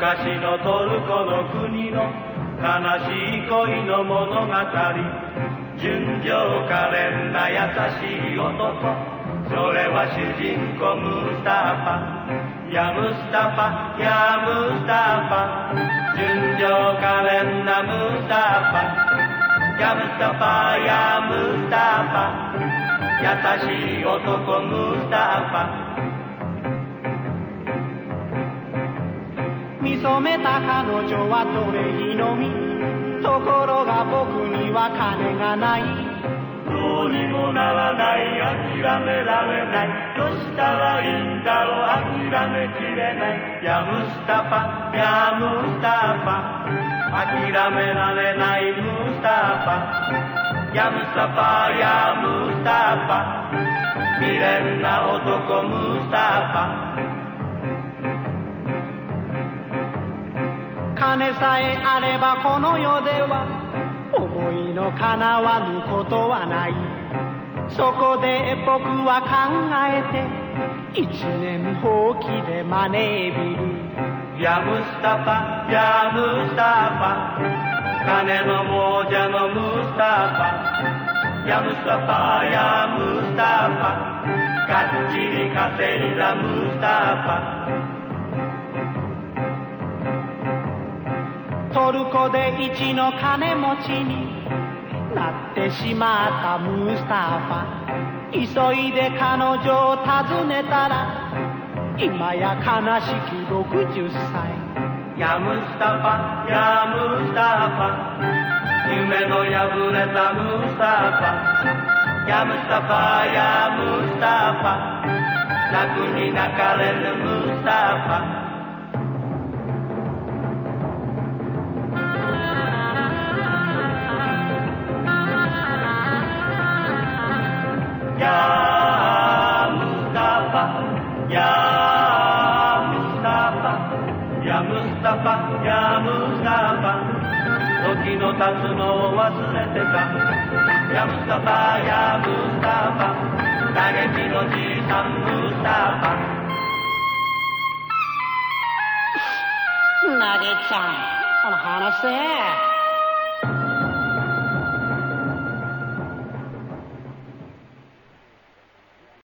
昔のトルコの国の悲しい恋の物語純情可憐な優しい男それは主人公ムスタファ。やムスタファやムスタファ。純情可憐なムスタファ。やムスタファやムスタファ。優しい男ムスタファ。見初めた彼女はトレイのみ。ところが僕には金がない。にもならない諦められない。どうしたらいいんだろう諦めきれない。やムスタファやムスタファ諦められないムスタファやムスタファやムスタファ未練な男ムスタファ金さえあればこの世では思いの叶わぬことはない。そこで僕は考えて一年放棄でマネービルやムスタファやムスタファ金の亡者のムスタファやムスタファやムスタファがっちり稼いだムスタファトルコで一の金持ちになってしまったムスタファ急いで彼女を訪ねたら今や悲しき60歳。やムスタファやムスタファ夢の破れたムスタファやムスタファやムスタファ楽に泣かれるムスタファサやぶさばときのたつのをわすれてた。やぶさばやぶさばなげきのじいさんぶさば。なげきさんこのなせ。